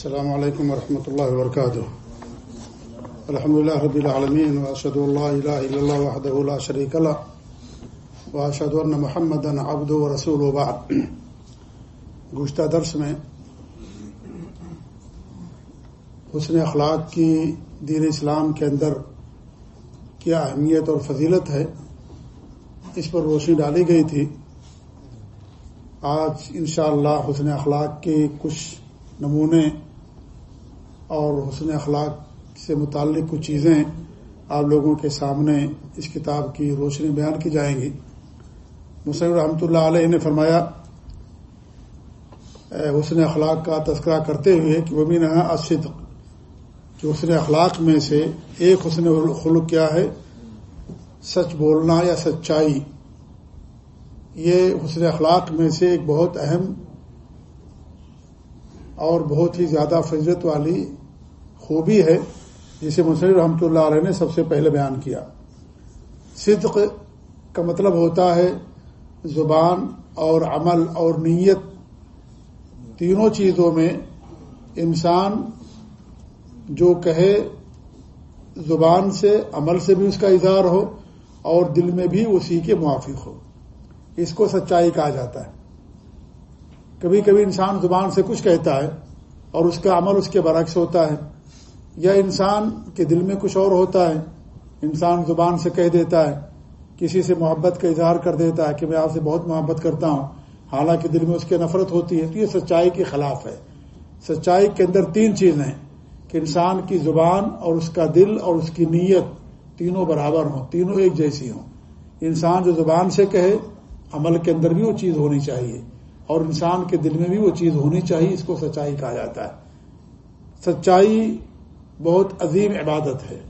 السلام علیکم ورحمۃ اللہ وبرکاتہ الحمد لله رب العالمين واشهد ان لا اله الا الله وحده لا شريك له واشهد ان محمدا عبده ورسوله بعد. گزشتہ درس میں حسن اخلاق کی دین اسلام کے اندر کیا اہمیت اور فضیلت ہے، اس پر روشنی ڈالی گئی تھی۔ آج انشاءاللہ حسن اخلاق کے کچھ نمونے اور حسن اخلاق سے متعلق کچھ چیزیں آپ لوگوں کے سامنے اس کتاب کی روشنی بیان کی جائیں گی۔ مسلم رحمۃ اللہ علیہ نے فرمایا حسن اخلاق کا تذکرہ کرتے ہوئے کہ وہ بھی نہ اسد کہ حسن اخلاق میں سے ایک حسن خلق کیا ہے؟ سچ بولنا یا سچائی؟ یہ حسن اخلاق میں سے ایک بہت اہم اور بہت ہی زیادہ فضرت والی خوبی ہے، جسے مسلم رحمۃ اللہ علیہ نے سب سے پہلے بیان کیا۔ صدق کا مطلب ہوتا ہے زبان اور عمل اور نیت۔ تینوں چیزوں میں انسان جو کہے، زبان سے، عمل سے بھی اس کا اظہار ہو اور دل میں بھی اسی کے موافق ہو۔ اس کو سچائی کہا جاتا ہے۔ کبھی کبھی انسان زبان سے کچھ کہتا ہے اور اس کا عمل اس کے برعکس ہوتا ہے۔ یا انسان کے دل میں کچھ اور ہوتا ہے، انسان زبان سے کہہ دیتا ہے، کسی سے محبت کا اظہار کر دیتا ہے کہ میں آپ سے بہت محبت کرتا ہوں، حالانکہ دل میں اس کی نفرت ہوتی ہے، تو یہ سچائی کے خلاف ہے۔ سچائی کے اندر تین چیزیں ہیں، کہ انسان کی زبان اور اس کا دل اور اس کی نیت تینوں برابر ہوں، تینوں ایک جیسی ہوں۔ انسان جو زبان سے کہے، عمل کے اندر بھی وہ چیز ہونی چاہیے، اور انسان کے دل میں بھی وہ چیز ہونی چاہیے، اس کو سچائی کہا جاتا ہے۔ سچائی بہت عظیم عبادت ہے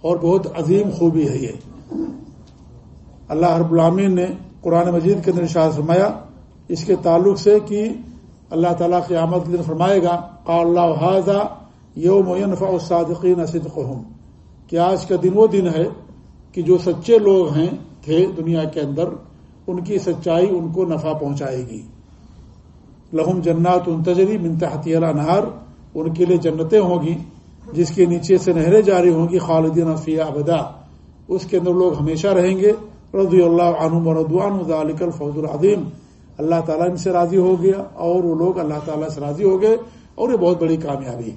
اور بہت عظیم خوبی ہے یہ۔ اللہ رب العامین نے قرآن مجید کے اندر شاہ فرمایا، اس کے تعلق سے کہ اللہ تعالیٰ کی آمد دن فرمائے گا، قال اللہ حاضہ یوم ينفع الصادقین صدقهم کہ آج کا دن وہ دن ہے کہ جو سچے لوگ ہیں تھے دنیا کے اندر، ان کی سچائی ان کو نفع پہنچائے گی۔ لہم جنات ان تجری منتحتی نہار ان کے لیے جنتیں ہوں گی۔ جس کے نیچے سے نہریں جاری ہوں گی، خالدین فیا ابدا۔ اس کے اندر لوگ ہمیشہ رہیں گے۔ رضی اللہ عنہ ردوان ذالک الفوز العظیم۔ اللہ تعالیٰ ان سے راضی ہو گیا اور وہ لوگ اللہ تعالیٰ سے راضی ہو گئے اور یہ بہت بڑی کامیابی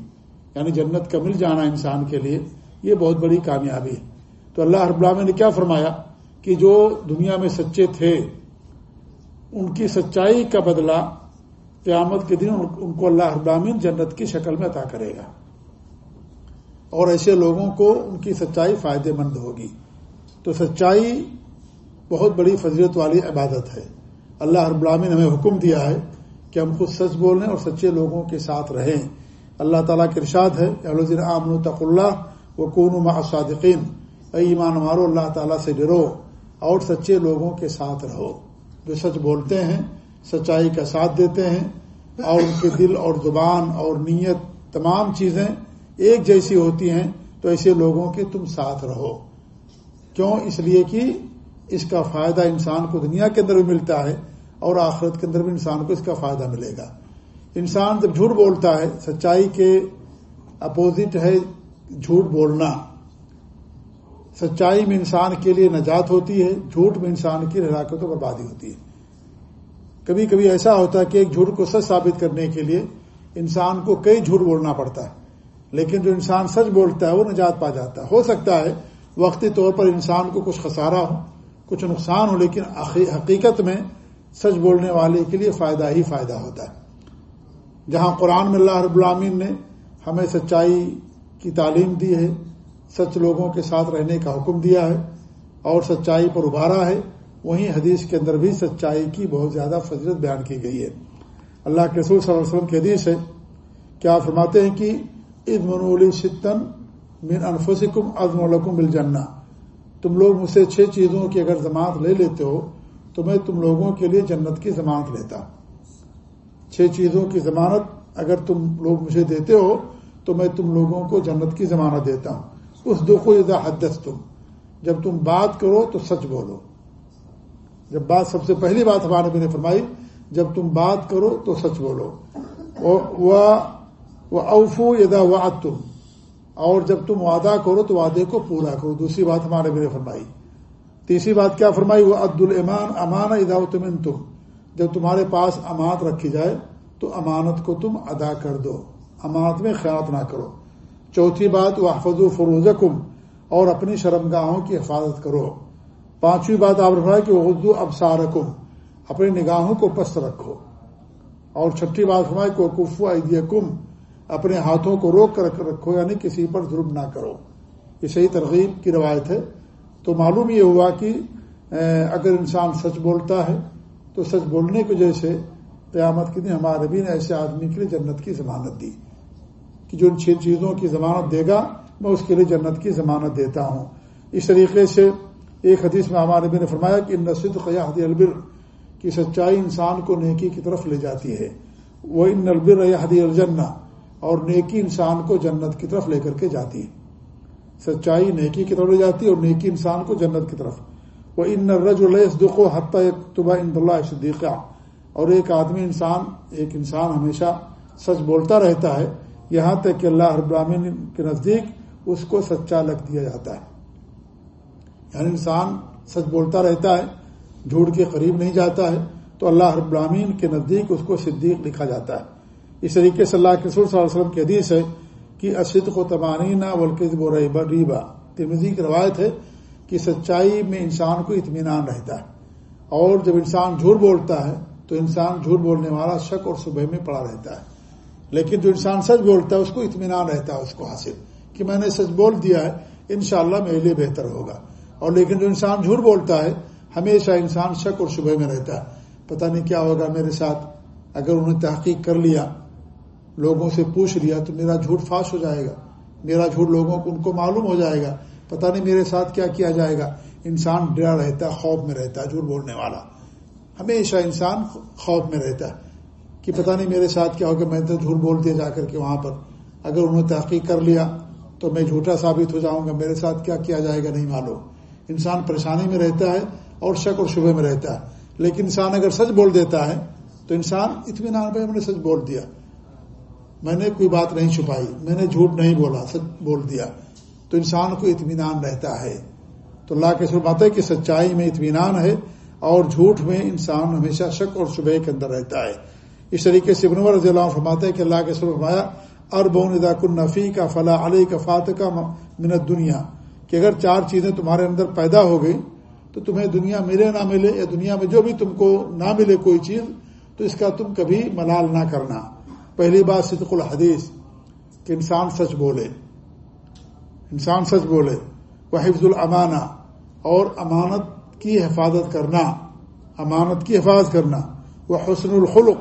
یعنی جنت کا مل جانا انسان کے لیے یہ بہت بڑی کامیابی ہے۔ تو اللہ رب العالمین نے کیا فرمایا کہ جو دنیا میں سچے تھے، ان کی سچائی کا بدلہ قیامت کے دن ان کو اللہ ابامین جنت کی شکل میں عطا کرے گا۔ اور ایسے لوگوں کو ان کی سچائی فائدے مند ہوگی۔ تو سچائی بہت بڑی فضیلت والی عبادت ہے۔ اللہ رب العالمین ہمیں حکم دیا ہے کہ ہم خود سچ بولیں اور سچے لوگوں کے ساتھ رہیں۔ اللہ تعالیٰ کے ارشاد ہے امن تق اللہ و کون صادقین اے ایمان مارو، اللہ تعالیٰ سے ڈرو اور سچے لوگوں کے ساتھ رہو۔ جو سچ بولتے ہیں، سچائی کا ساتھ دیتے ہیں اور ان کے دل اور زبان اور نیت تمام چیزیں ایک جیسی ہوتی ہیں تو ایسے لوگوں کے تم ساتھ رہو۔ کیوں؟ اس لیے کہ اس کا فائدہ انسان کو دنیا کے اندر بھی ملتا ہے اور آخرت کے اندر بھی انسان کو اس کا فائدہ ملے گا۔ انسان جب جھوٹ بولتا ہے، سچائی کے اپوزٹ ہے جھوٹ بولنا۔ سچائی میں انسان کے لیے نجات ہوتی ہے، جھوٹ میں انسان کی ہلاکت و بربادی ہوتی ہے۔ کبھی کبھی ایسا ہوتا ہے کہ ایک جھوٹ کو سچ ثابت کرنے کے لیے انسان کو کئی جھوٹ بولنا پڑتا ہے۔ لیکن جو انسان سچ بولتا ہے وہ نجات پا جاتا ہے۔ ہو سکتا ہے وقتی طور پر انسان کو کچھ خسارہ ہو، کچھ نقصان ہو، لیکن حقیقت میں سچ بولنے والے کے لیے فائدہ ہی فائدہ ہوتا ہے۔ جہاں قرآن میں اللہ رب العامین نے ہمیں سچائی کی تعلیم دی ہے، سچ لوگوں کے ساتھ رہنے کا حکم دیا ہے اور سچائی پر ابھارا ہے، وہیں حدیث کے اندر بھی سچائی کی بہت زیادہ فضرت بیان کی گئی ہے۔ اللہ کے رسول صلی اللہ علیہ وسلم کی حدیث ہے، کیا فرماتے ہیں کہ عید منولی ستن من انفسکم ازم الکم مل تم لوگ مجھ سے چھ چیزوں کی اگر ضمانت لے لیتے ہو، تو میں تم لوگوں کے لیے جنت کی ضمانت لیتا۔ چھ چیزوں کی ضمانت اگر تم لوگ مجھے دیتے ہو، تو میں تم لوگوں کو جنت کی ضمانت دیتا ہوں۔ اس دکھو ادا حدث تم جب تم بات کرو تو سچ بولو۔ جب بات، سب سے پہلی بات ہمارے نے فرمائی، جب تم بات کرو تو سچ بولو۔ وہ وہ اوفو یدا واد تم اور جب تم وعدہ کرو تو وعدے کو پورا کرو۔ دوسری بات ہمارے میرے فرمائی۔ تیسری بات کیا فرمائی؟ وہ عبد المان امان ادا تمن تم جب تمہارے پاس امانت رکھی جائے تو امانت کو تم ادا کر دو۔ امانت میں خیال نہ کرو۔ چوتھی بات وہ حفظ و فروز اور اپنی شرمگاہوں کی حفاظت کرو۔ پانچویں بات آپ رکھا کہ اردو ابسار اپنی نگاہوں کو پست رکھو۔ اور چھٹی بات فرمائے کہ کفو ادی کم اپنے ہاتھوں کو روک کر رکھو یعنی کسی پر ظلم نہ کرو۔ یہ صحیح ترغیب کی روایت ہے۔ تو معلوم یہ ہوا کہ اگر انسان سچ بولتا ہے، تو سچ بولنے کی وجہ سے قیامت کے دن ہمارے بھی نے ایسے آدمی کے لیے جنت کی ضمانت دی۔ کہ جو ان چھ چیزوں کی ضمانت دے گا، میں اس کے لیے جنت کی ضمانت دیتا ہوں۔ اس طریقے سے ایک حدیث میں ہمارے بھی نے فرمایا کہ ان نصد قیاحد البر کی سچائی انسان کو نیکی کی طرف لے جاتی ہے۔ وہ ان البر حدی الجنہ اور نیکی انسان کو جنت کی طرف لے کر کے جاتی ہے۔ سچائی نیکی کی طرف لے جاتی ہے اور نیکی انسان کو جنت کی طرف۔ وہ ان رج الدق و حتیہ طبع ان اللہ صدیقہ اور ایک آدمی انسان، ایک انسان ہمیشہ سچ بولتا رہتا ہے، یہاں تک کہ اللہ ابراہین کے نزدیک اس کو سچا لگ دیا جاتا ہے۔ یعنی انسان سچ بولتا رہتا ہے، جھوٹ کے قریب نہیں جاتا ہے، تو اللہ رب العامین کے نزدیک اس کو صدیق لکھا جاتا ہے۔ اس طریقے سے اللہ کے صلی اللہ علیہ وسلم کی حدیث ہے کہ اسد کو تبانینا ولقب و ریبا ریبا ترمزی کی روایت ہے کہ سچائی میں انسان کو اطمینان رہتا ہے اور جب انسان جھوٹ بولتا ہے تو انسان جھوٹ بولنے والا شک اور صبح میں پڑا رہتا ہے۔ لیکن جو انسان سچ بولتا ہے اس کو اطمینان رہتا ہے، اس کو حاصل کہ میں نے سچ بول دیا ہے، انشاءاللہ اللہ میرے لیے بہتر ہوگا۔ اور لیکن جو انسان جھوٹ بولتا ہے، ہمیشہ انسان شک اور شبہ میں رہتا ہے۔ پتہ نہیں کیا ہوگا میرے ساتھ، اگر انہوں نے تحقیق کر لیا لوگوں سے پوچھ لیا تو میرا جھوٹ فاش ہو جائے گا۔ میرا جھوٹ لوگوں کو ان کو معلوم ہو جائے گا۔ پتہ نہیں میرے ساتھ کیا کیا جائے گا۔ انسان ڈرا رہتا ہے، خوف میں رہتا ہے، جھوٹ بولنے والا۔ ہمیشہ انسان خوف میں رہتا ہے کہ پتہ نہیں میرے ساتھ کیا ہوگا میں تو جھوٹ بول دیا جا کر کے وہاں پر۔ اگر انہوں نے تحقیق کر لیا تو میں جھوٹا ثابت ہو جاؤں گا، میرے ساتھ کیا کیا جائے گا، نہیں معلوم۔ انسان پریشانی میں رہتا ہے اور شک اور شبہ میں رہتا ہے۔ لیکن انسان اگر سچ بول دیتا ہے تو انسان اطمینان پہ ہم نے سچ بول دیا۔ میں نے کوئی بات نہیں چھپائی، میں نے جھوٹ نہیں بولا، سچ بول دیا۔ تو انسان کو اطمینان رہتا ہے۔ تو اللہ کے سر بات ہے کہ سچائی میں اطمینان ہے اور جھوٹ میں انسان ہمیشہ شک اور شبہ کے اندر رہتا ہے۔ اس طریقے سے ابنور رضی اللہ فرماتے ہیں کہ اللہ کے سر فرمایا اربون ادا کن نفی کا فلاح علی کا فات کا منت دنیا کہ اگر چار چیزیں تمہارے اندر پیدا ہو گئی تو تمہیں دنیا ملے نہ ملے یا دنیا میں جو بھی تم کو نہ ملے کوئی چیز، تو اس کا تم کبھی ملال نہ کرنا۔ پہلی بات صدق الحدیث کہ انسان سچ بولے۔ انسان سچ بولے۔ وہ حفظ الامانہ اور امانت کی حفاظت کرنا، امانت کی حفاظت کرنا۔ وہ حسن الخلق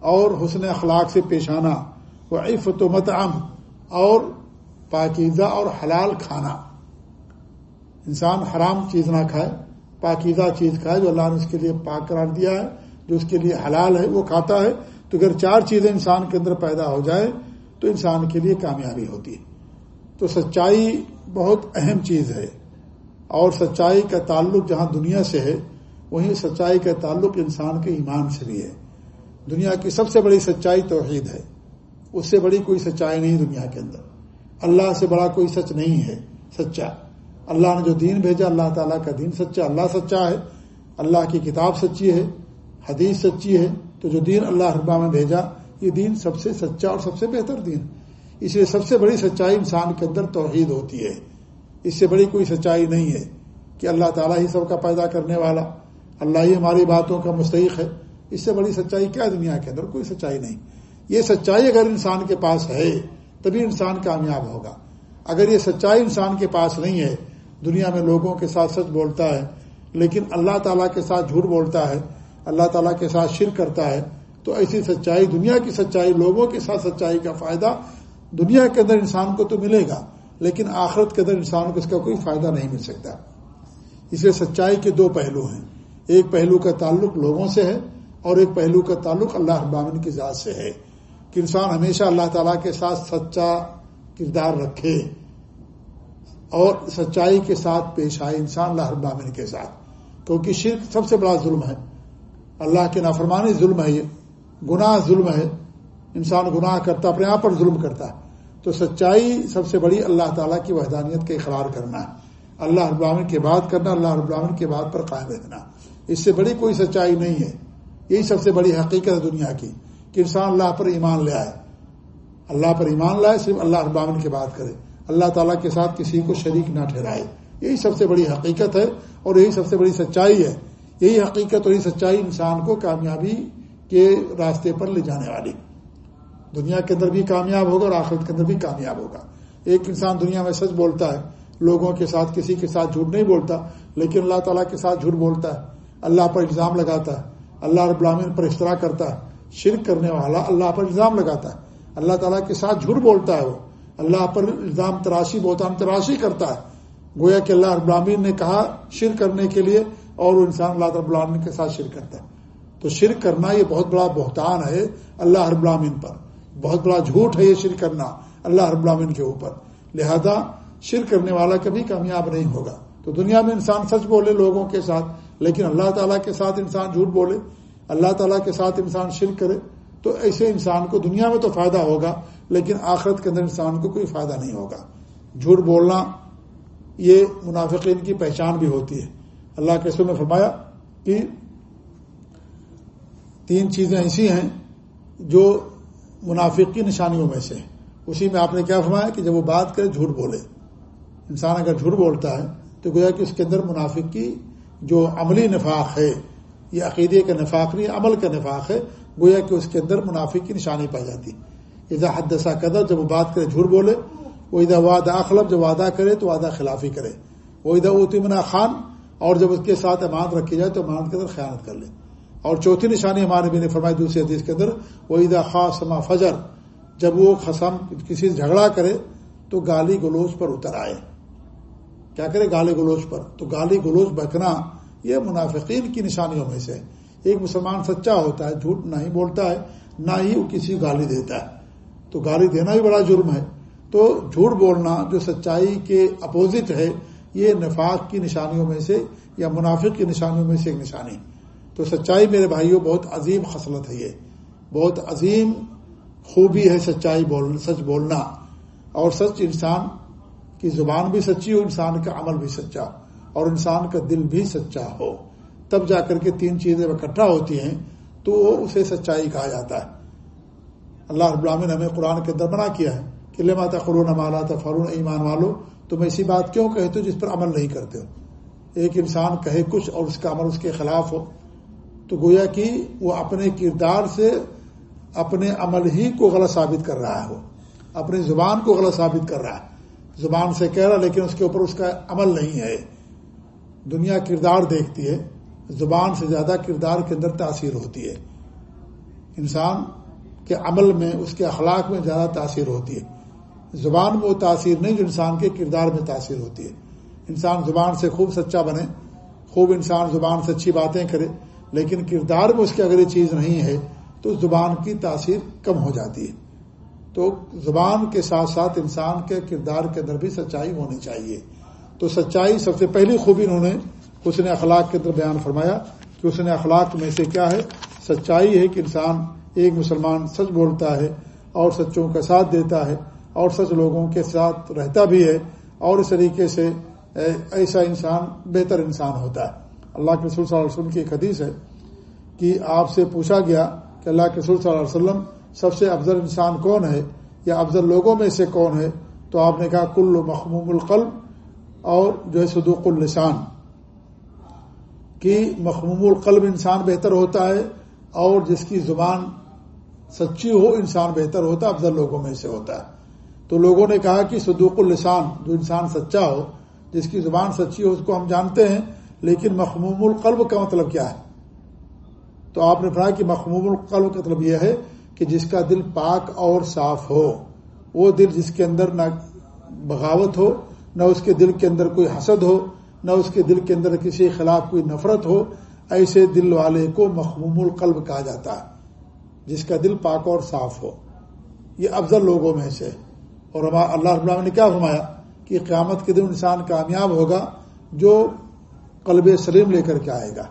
اور حسن اخلاق سے پیش آنا۔ وہ عفت و متعم اور پاکیزہ اور حلال کھانا۔ انسان حرام چیز نہ کھائے، پاکیزہ چیز کھائے جو اللہ نے اس کے لیے پاک قرار دیا ہے، جو اس کے لیے حلال ہے، وہ کھاتا ہے۔ تو اگر چار چیزیں انسان کے اندر پیدا ہو جائے، تو انسان کے لیے کامیابی ہوتی ہے۔ تو سچائی بہت اہم چیز ہے۔ اور سچائی کا تعلق جہاں دنیا سے ہے، وہیں سچائی کا تعلق انسان کے ایمان سے بھی ہے۔ دنیا کی سب سے بڑی سچائی توحید ہے۔ اس سے بڑی کوئی سچائی نہیں دنیا کے اندر۔ اللہ سے بڑا کوئی سچ نہیں ہے، سچا۔ اللہ نے جو دین بھیجا، اللہ تعالیٰ کا دین سچا۔ اللہ سچا ہے، اللہ کی کتاب سچی ہے، حدیث سچی ہے۔ تو جو دین اللہ ربا میں بھیجا، یہ دین سب سے سچا اور سب سے بہتر دین اس لیے سب سے بڑی سچائی انسان کے اندر توحید ہوتی ہے۔ اس سے بڑی کوئی سچائی نہیں ہے کہ اللہ تعالیٰ ہی سب کا پیدا کرنے والا۔ اللہ ہی ہماری باتوں کا مستحق ہے۔ اس سے بڑی سچائی کیا دنیا کے اندر؟ کوئی سچائی نہیں۔ یہ سچائی اگر انسان کے پاس ہے، تبھی انسان کامیاب ہوگا۔ اگر یہ سچائی انسان کے پاس نہیں ہے، دنیا میں لوگوں کے ساتھ سچ بولتا ہے، لیکن اللہ تعالیٰ کے ساتھ جھوٹ بولتا ہے اللہ تعالیٰ کے ساتھ شر کرتا ہے، تو ایسی سچائی، دنیا کی سچائی، لوگوں کے ساتھ سچائی کا فائدہ دنیا کے اندر انسان کو تو ملے گا، لیکن آخرت کے اندر انسان کو اس کا کوئی فائدہ نہیں مل سکتا۔ اس لیے سچائی کے دو پہلو ہیں۔ ایک پہلو کا تعلق لوگوں سے ہے اور ایک پہلو کا تعلق اللہ ابامن کی ذات سے ہے کہ انسان ہمیشہ اللہ تعالیٰ کے ساتھ سچا کردار رکھے اور سچائی کے ساتھ پیش آئے انسان اللہ ابامن کے ساتھ۔ کیونکہ شرک سب سے بڑا ظلم ہے۔ اللہ کے نافرمانی ظلم ہے یہ۔ گناہ ظلم ہے۔ انسان گناہ کرتا اپنے آپ پر ظلم کرتا ہے۔ تو سچائی سب سے بڑی اللہ تعالیٰ کی وحدانیت کا اقرار کرنا ہے۔ اللہ رب العالمین کے بات کرنا، اللہ رب العالمین کے بات پر قائم رہنا۔ اس سے بڑی کوئی سچائی نہیں ہے۔ یہی سب سے بڑی حقیقت ہے دنیا کی کہ انسان اللہ پر ایمان لے آئے۔ اللہ پر ایمان لائے، صرف اللہ رب العالمین کی بات کرے۔ اللہ تعالیٰ کے ساتھ کسی کو شریک نہ ٹھہرائے۔ یہی سب سے بڑی حقیقت ہے اور یہی سب سے بڑی سچائی ہے۔ یہی حقیقت اور یہی سچائی انسان کو کامیابی کے راستے پر لے جانے والی۔ دنیا کے اندر بھی کامیاب ہوگا اور آخرت کے اندر بھی کامیاب ہوگا۔ ایک انسان دنیا میں سچ بولتا ہے، لوگوں کے ساتھ کسی کے ساتھ جھوٹ نہیں بولتا، لیکن اللہ تعالیٰ کے ساتھ جھوٹ بولتا ہے، اللہ پر الزام لگاتا ہے، اللہ رب العالمین پر اشترا کرتا ہے، شرک کرنے والا اللہ پر الزام لگاتا ہے۔ اللہ تعالیٰ کے ساتھ جھوٹ بولتا ہے وہ۔ اللہ پر الزام تراشی بہتان تراشی کرتا ہے۔ گویا کہ اللہ رب العالمین نے کہا شرک کرنے کے لیے اور وہ انسان اللہ رب العالمین کے ساتھ شرک کرتا ہے۔ تو شرک کرنا یہ بہت بڑا بہتان ہے اللہ رب العالمین پر۔ بہت بڑا جھوٹ ہے یہ شرک کرنا اللہ رب العالمین کے اوپر۔ لہذا شرک کرنے والا کبھی کامیاب نہیں ہوگا۔ تو دنیا میں انسان سچ بولے لوگوں کے ساتھ، لیکن اللہ تعالیٰ کے ساتھ انسان جھوٹ بولے، اللہ تعالیٰ کے ساتھ انسان شرک کرے، تو ایسے انسان کو دنیا میں تو فائدہ ہوگا، لیکن آخرت کے اندر انسان کو کوئی فائدہ نہیں ہوگا۔ جھوٹ بولنا یہ منافقین کی پہچان بھی ہوتی ہے۔ اللہ کے سر نے فرمایا کہ تین چیزیں ایسی ہیں جو منافق کی نشانیوں میں سے اسی میں آپ نے کیا فرمایا کہ جب وہ بات کرے جھوٹ بولے۔ انسان اگر جھوٹ بولتا ہے تو گویا کہ اس کے اندر منافق کی جو عملی نفاق ہے، یہ عقیدے کا نفاق نہیں، عمل کا نفاق ہے، گویا کہ اس کے اندر منافق کی نشانی پائی جاتی۔ اذا حدثہ قدر جب وہ بات کرے جھوٹ بولے، وہ ادا وعدہ اخلب جب وعدہ کرے تو وعدہ خلافی کرے۔ وہ ادا اتمنا خان اور جب اس کے ساتھ امانت رکھی جائے تو امانت کے اندر خیانت کر لے اور چوتھی نشانی ہمارے بھی نے فرمائی دوسری حدیث کے اندر وہ ادا خاص سما فجر، جب وہ خسم کسی سے جھگڑا کرے تو گالی گلوچ پر اتر آئے۔ کیا کرے گالی گلوچ پر؟ تو گالی گلوچ بکنا یہ منافقین کی نشانیوں میں سے ایک مسلمان سچا ہوتا ہے، جھوٹ نہیں بولتا ہے، نہ ہی وہ کسی گالی دیتا ہے۔ تو گالی دینا بھی بڑا جرم ہے۔ تو جھوٹ بولنا جو سچائی کے اپوزٹ ہے یہ نفاق کی نشانیوں میں سے یا منافق کی نشانیوں میں سے ایک نشانی تو سچائی میرے بھائیوں بہت عظیم خصلت ہے یہ۔ بہت عظیم خوبی ہے سچائی بول، سچ بولنا۔ اور سچ انسان کی زبان بھی سچی ہو، انسان کا عمل بھی سچا اور انسان کا دل بھی سچا ہو۔ تب جا کر کے تین چیزیں اکٹھا ہوتی ہیں، تو وہ اسے سچائی کہا جاتا ہے۔ اللہ رب العالمین نے ہمیں قرآن کے اندر منع کیا ہے کہ لے ماتا قرون مالا تفرون ایمان والو تم ایسی بات کیوں کہتے ہو جس پر عمل نہیں کرتے ہو؟ ایک انسان کہے کچھ اور اس کا عمل اس کے خلاف ہو۔ تو گویا کہ وہ اپنے کردار سے اپنے عمل ہی کو غلط ثابت کر رہا ہے۔ وہ اپنی زبان کو غلط ثابت کر رہا ہے۔ زبان سے کہہ رہا لیکن اس کے اوپر اس کا عمل نہیں ہے۔ دنیا کردار دیکھتی ہے۔ زبان سے زیادہ کردار کے اندر تاثیر ہوتی ہے۔ انسان کے عمل میں، اس کے اخلاق میں زیادہ تاثیر ہوتی ہے۔ زبان میں وہ تاثیر نہیں جو انسان کے کردار میں تاثیر ہوتی ہے۔ انسان زبان سے خوب سچا بنے، خوب انسان زبان سے اچھی باتیں کرے، لیکن کردار میں اس کی اگر یہ چیز نہیں ہے تو زبان کی تاثیر کم ہو جاتی ہے۔ تو زبان کے ساتھ ساتھ انسان کے کردار کے اندر بھی سچائی ہونی چاہیے۔ تو سچائی سب سے پہلی خوبی انہوں نے اس نے اخلاق کے اندر بیان فرمایا کہ اس نے اخلاق میں سے کیا ہے؟ سچائی ہے کہ انسان ایک مسلمان سچ بولتا ہے اور سچوں کا ساتھ دیتا ہے۔ اور سچ لوگوں کے ساتھ رہتا بھی ہے اور اس طریقے سے ایسا انسان بہتر انسان ہوتا ہے۔ اللہ کے رسول صلی اللہ علیہ وسلم کی ایک حدیث ہے کہ آپ سے پوچھا گیا کہ اللہ کے رسول صلی اللہ علیہ وسلم سب سے افضل انسان کون ہے یا افضل لوگوں میں سے کون ہے؟ تو آپ نے کہا، کل مخموم القلب اور جو ہے صدوق اللسان۔ کہ مخموم القلب انسان بہتر ہوتا ہے اور جس کی زبان سچی ہو انسان بہتر ہوتا ہے، افضل لوگوں میں سے ہوتا ہے۔ تو لوگوں نے کہا کہ صدوق اللسان، جو انسان سچا ہو، جس کی زبان سچی ہو، اس کو ہم جانتے ہیں، لیکن مخموم القلب کا مطلب کیا ہے؟ تو آپ نے پڑھا کہ مخموم القلب کا مطلب یہ ہے کہ جس کا دل پاک اور صاف ہو، وہ دل جس کے اندر نہ بغاوت ہو، نہ اس کے دل کے اندر کوئی حسد ہو، نہ اس کے دل کے اندر کسی خلاف کوئی نفرت ہو، ایسے دل والے کو مخموم القلب کہا جاتا ہے، جس کا دل پاک اور صاف ہو۔ یہ افضل لوگوں میں سے اور اللہ رب نے کیا فرمایا کہ قیامت کے دن انسان کامیاب ہوگا جو قلب سلیم لے کر کے آئے گا۔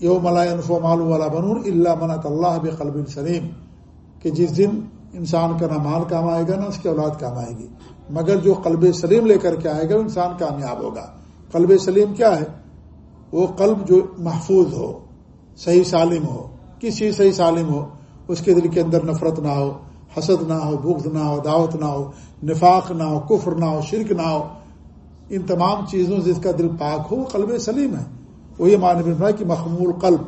یو ملائنف مالو والا بنون اللہ منت اللہ بقلب سلیم۔ کہ جس دن انسان کا نہ مال کام آئے گا نہ اس کی اولاد کام آئے گی۔ مگر جو قلب سلیم لے کر کے آئے گا وہ انسان کامیاب ہوگا۔ قلب سلیم کیا ہے؟ وہ قلب جو محفوظ ہو، صحیح سالم ہو۔ کسی صحیح سالم ہو؟ اس کے دل کے اندر نفرت نہ ہو۔ حسد نہ ہو بغض نہ ہو دعوت نہ ہو نفاق نہ ہو کفر نہ ہو شرک نہ ہو ان تمام چیزوں سے اس کا دل پاک ہو وہ قلب سلیم ہے وہ یہ مان کہ مخمول قلب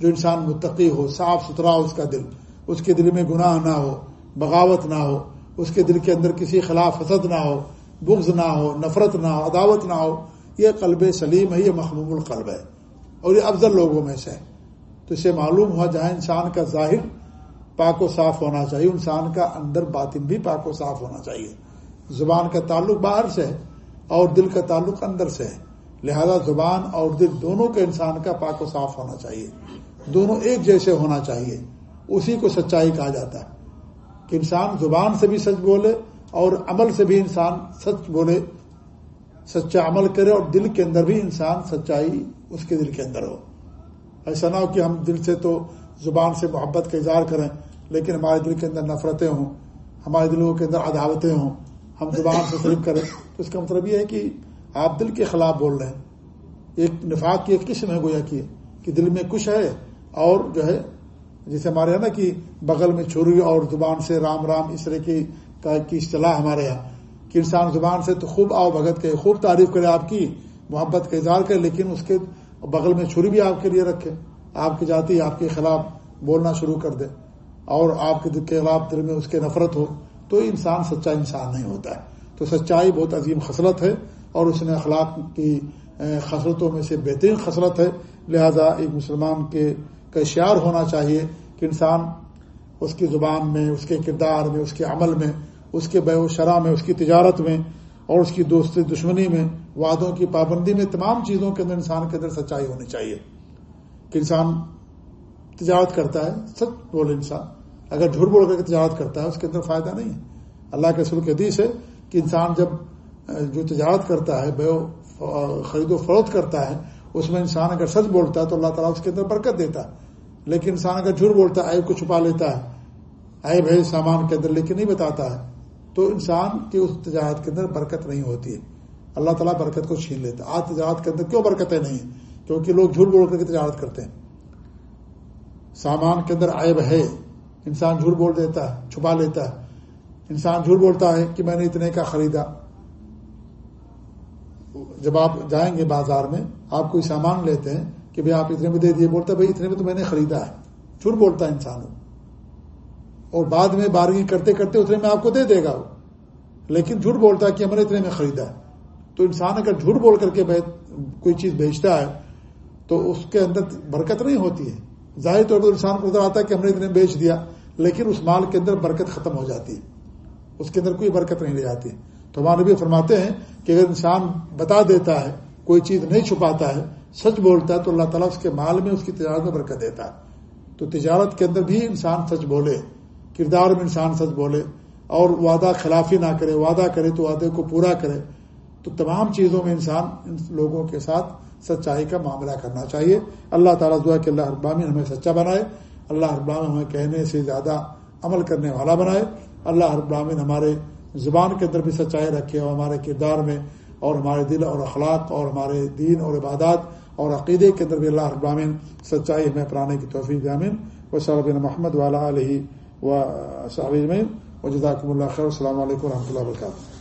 جو انسان متقی ہو صاف ستھرا ہو اس کا دل اس کے دل میں گناہ نہ ہو بغاوت نہ ہو اس کے دل کے اندر کسی خلاف حسد نہ ہو بغض نہ ہو نفرت نہ ہو عداوت نہ ہو یہ قلب سلیم ہے یہ مخموم القلب ہے اور یہ افضل لوگوں میں سے ہے تو اسے معلوم ہوا جہاں انسان کا ظاہر پاک و صاف ہونا چاہیے۔ انسان کا اندر باطن بھی پاک و صاف ہونا چاہیے۔ زبان کا تعلق باہر سے ہے اور دل کا تعلق اندر سے ہے۔ لہذا زبان اور دل دونوں کے انسان کا پاک و صاف ہونا چاہیے۔ دونوں ایک جیسے ہونا چاہیے۔ اسی کو سچائی کہا جاتا ہے۔ کہ انسان زبان سے بھی سچ بولے اور عمل سے بھی انسان سچ بولے، سچا عمل کرے اور دل کے اندر بھی انسان سچائی اس کے دل کے اندر ہو۔ ایسا نہ ہو کہ ہم دل سے تو زبان سے محبت کا اظہار کریں۔ لیکن ہمارے دل کے اندر نفرتیں ہوں، ہمارے دلوں کے اندر عداوتیں ہوں، ہم زبان سے صرف کریں، تو اس کا مطلب یہ ہے کہ آپ دل کے خلاف بول رہے ہیں۔ ایک نفاق کی ایک قسم ہے گویا کی کہ دل میں کچھ ہے اور جو ہے، جیسے ہمارے یہاں نا کہ بغل میں چھری اور زبان سے رام رام اس طرح کی کی اصطلاح ہمارے یہاں کہ انسان زبان سے تو خوب آؤ بھگت کے، خوب تعریف کرے آپ کی، محبت کا اظہار کرے، لیکن اس کے بغل میں چھری بھی آپ کے لیے رکھے، آپ کی جاتی آپ کے خلاف بولنا شروع کر دے۔ اور آپ کے کے خلاف دل میں اس کے نفرت ہو، تو انسان سچا انسان نہیں ہوتا ہے۔ تو سچائی بہت عظیم خصلت ہے اور اس نے اخلاق کی خصلتوں میں سے بہترین خصلت ہے۔ لہذا ایک مسلمان کے، کا اشعار ہونا چاہیے کہ انسان اس کی زبان میں، اس کے کردار میں، اس کے عمل میں، اس کے بے و شرح میں، اس کی تجارت میں اور اس کی دوستی دشمنی میں وعدوں کی پابندی میں تمام چیزوں کے اندر انسان کے اندر سچائی ہونی چاہیے۔ کہ انسان تجارت کرتا ہے، سچ بولے انسان۔ اگر جھوٹ بول کر کے تجارت کرتا ہے، اس کے اندر فائدہ نہیں ہے۔ اللہ کے رسول کے حدیث ہے کہ انسان جب جو تجارت کرتا ہے بے خرید و فروخت کرتا ہے، اس میں انسان اگر سچ بولتا ہے تو اللہ تعالیٰ اس کے اندر برکت دیتا ہے۔ لیکن انسان اگر جھوٹ بولتا ہے، عیب کو چھپا لیتا ہے، عیب ہے سامان کے اندر لیکن نہیں بتاتا ہے، تو انسان کی اس تجارت کے اندر برکت نہیں ہوتی ہے۔ اللہ تعالیٰ برکت کو چھین لیتا ہے۔ آج تجارت کے اندر کیوں برکتیں نہیں ہیں؟ کیونکہ لوگ جھوٹ بول کر کے تجارت کرتے ہیں۔ سامان کے اندر عیب ہے۔ انسان جھوٹ بول دیتا ہے، چھپا لیتا ہے۔ انسان جھوٹ بولتا ہے کہ میں نے اتنے کا خریدا۔ جب آپ جائیں گے بازار میں، آپ کوئی سامان لیتے ہیں کہ بھائی آپ اتنے میں دے دیے، بولتا بھائی اتنے میں تو میں نے خریدا ہے۔ جھوٹ بولتا ہے انسان اور بعد میں بارگنگ کرتے کرتے اتنے میں آپ کو دے دے گا وہ۔ لیکن جھوٹ بولتا ہے کہ ہم نے اتنے میں خریدا ہے۔ تو انسان اگر جھوٹ بول کر کے کوئی چیز بیچتا ہے، تو اس کے اندر برکت نہیں ہوتی ہے۔ ظاہر طور پر انسان کو نظر آتا ہے کہ ہم نے اتنے بیچ دیا۔ لیکن اس مال کے اندر برکت ختم ہو جاتی ہے۔ اس کے اندر کوئی برکت نہیں لے جاتی تو ہمارے بھی فرماتے ہیں کہ اگر انسان بتا دیتا ہے، کوئی چیز نہیں چھپاتا ہے، سچ بولتا ہے، تو اللہ تعالیٰ اس کے مال میں اس کی تجارت میں برکت دیتا ہے۔ تو تجارت کے اندر بھی انسان سچ بولے، کردار میں انسان سچ بولے، اور وعدہ خلافی نہ کرے، وعدہ کرے تو وعدے کو پورا کرے۔ تو تمام چیزوں میں انسان ان لوگوں کے ساتھ سچائی کا معاملہ کرنا چاہیے۔ اللہ تعالیٰ دعا کہ اللہ ابامی ہمیں سچا بنائے۔ اللہ ابام ہمیں کہنے سے زیادہ عمل کرنے والا بنائے۔ اللہ ابراہین ہمارے زبان کے اندر بھی سچائی رکھے اور ہمارے کردار میں اور ہمارے دل اور اخلاق اور ہمارے دین اور عبادات اور عقیدے کے اندر بھی اللہ ابراہین سچائی ہمیں پرانے کی توفیق جامن و صاحب محمد والا علیہ و صابین و جزاکم اللہ خیر۔ السلام علیکم و رحمۃ اللہ وبرکاتہ۔